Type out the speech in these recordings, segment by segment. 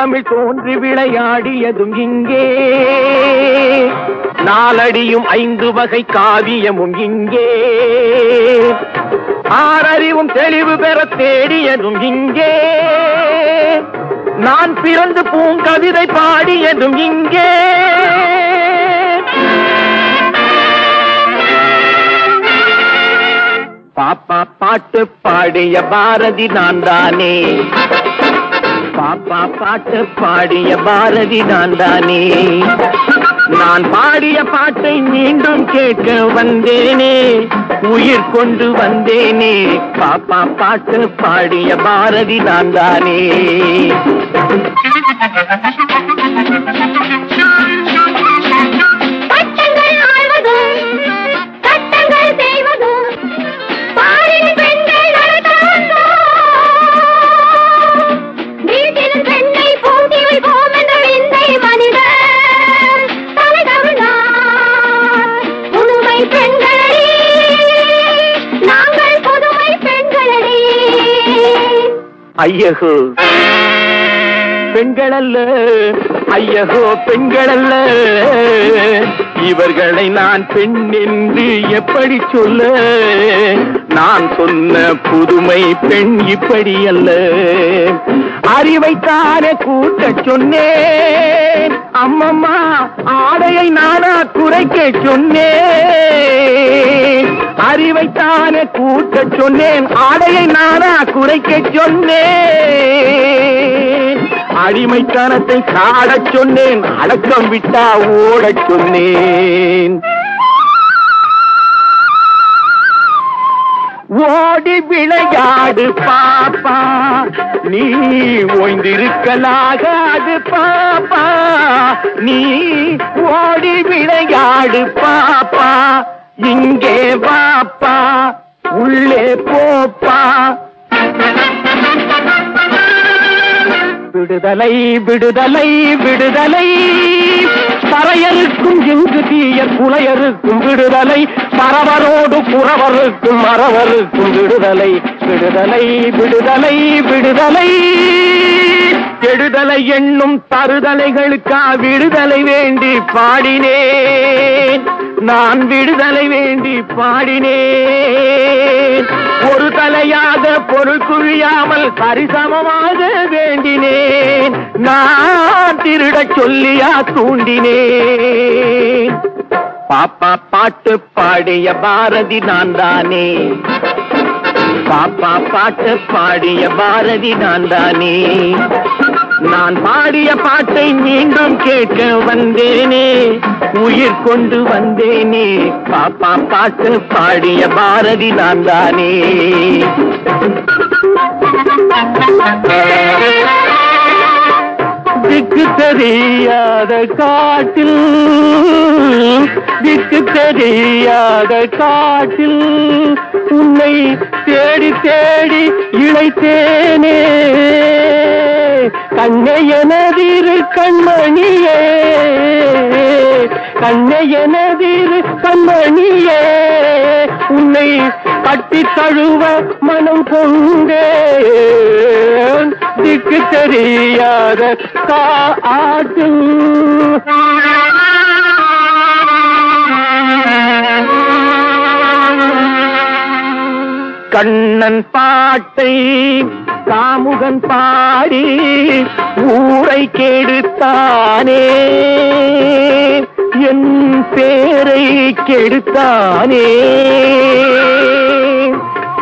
தமிழ் தோன்றி விளையாடியதும் இங்கே. நாலடியும் ஐந்து வகை காவியமும் இங்கே. ஆறறிவும் தெளிவு பெற தேடியதும் இங்கே. நான் பிறந்து பூங்கவிதை பாடியதும் இங்கே. பாப்பா பாட்டு பாடிய பாரதி நான் தானே பாப்பா பாட்டு பாடிய பாரதி நான் தானே நான் பாடிய பாட்டை மீண்டும் கேட்க வந்தேனே. உயிர் கொண்டு வந்தேனே. பாப்பா பாட்டு பாடிய பாரதி நான் தானே ஐயகோ. பெண்களல்ல ஐயகோ பெண்களல்ல. இவர்களை நான் பெண் என்று எப்படி சொல்ல? நான் சொன்ன புதுமை பெண் இப்படி அல்ல அறிவைத்தான கூட்டச் சொன்னேன். அம்மம்மா ஆடையை நானா குறைக்க சொன்னேன். அறிவைத்தானே கூட்ட சொன்னேன் ஆடையை நானா குறைக்க சொன்னேன். அடிமைத்தனத்தை காடச் சொன்னேன் அடக்கம் விட்டா ஓடச் சொன்னேன். ஓடி விளையாடு பாப்பா நீ ஓய்ந்திருக்கலாகாது பாப்பா. நீ ஓடி விளையாடு பாப்பா. இங்கே வாப்பா. உள்ளே போப்பா. விடுதலை விடுதலை விடுதலை. பறையருக்கும் இங்கு தீய குலையருக்கும் விடுதலை. பரவரோடு புறவருக்கும் மறவருக்கும் விடுதலை. விடுதலை விடுதலை விடுதலை. கெடுதலை எண்ணும் தருதலைகளுக்கா விடுதலை வேண்டி பாடினேன். நான் விடுதலை வேண்டி பாடினேன். ஒரு தலையாக பொருள் குழியாமல் சரிசமமாக வேண்டினேன். நான் திருடச் சொல்லியா தூண்டினேன். பாப்பா பாட்டு பாடிய பாரதி நான் தானே பாப்பா பாட்டு பாடிய பாரதி நான் தானே நான் பாடிய பாட்டை மீண்டும் கேட்க வந்தேனே. உயிர் கொண்டு வந்தேனே. பாப்பா பாட்டு பாடிய பாரதி நான் தானே திக்கு தெரியாத காட்டில் திக்கு தெரியாத காட்டில் உன்னை தேடி தேடி இழைத்தேனே. கண்ணை எனதிரு கண்மணியே. கண்ணை எனதிரு கண்மணியே. உன்னை கட்டி தழுவ மனம் கொண்டேன் திக்கு தெரியாத காட்டு கண்ணன் பாட்டை காமுகன் பாடி ஊரை கெடுத்தானே. என் பேரை கெடுத்தானே.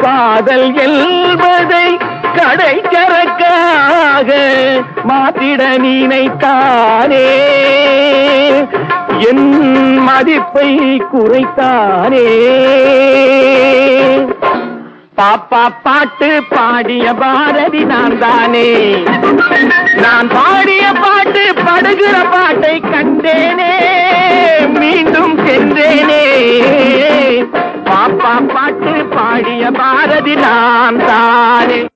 காதல் என்பதை கடை கரக்காக மாத்திட நினைத்தானே. என் மதிப்பை குறைத்தானே. பாப்பா பாட்டு பாடிய பாரதி நான் தானே நான் பாடிய பாட்டு படுகிற பாட்டை கண்டேனே. மீண்டும் சென்றேனே. பாட்டு பாடிய பாரதி நான் தானே.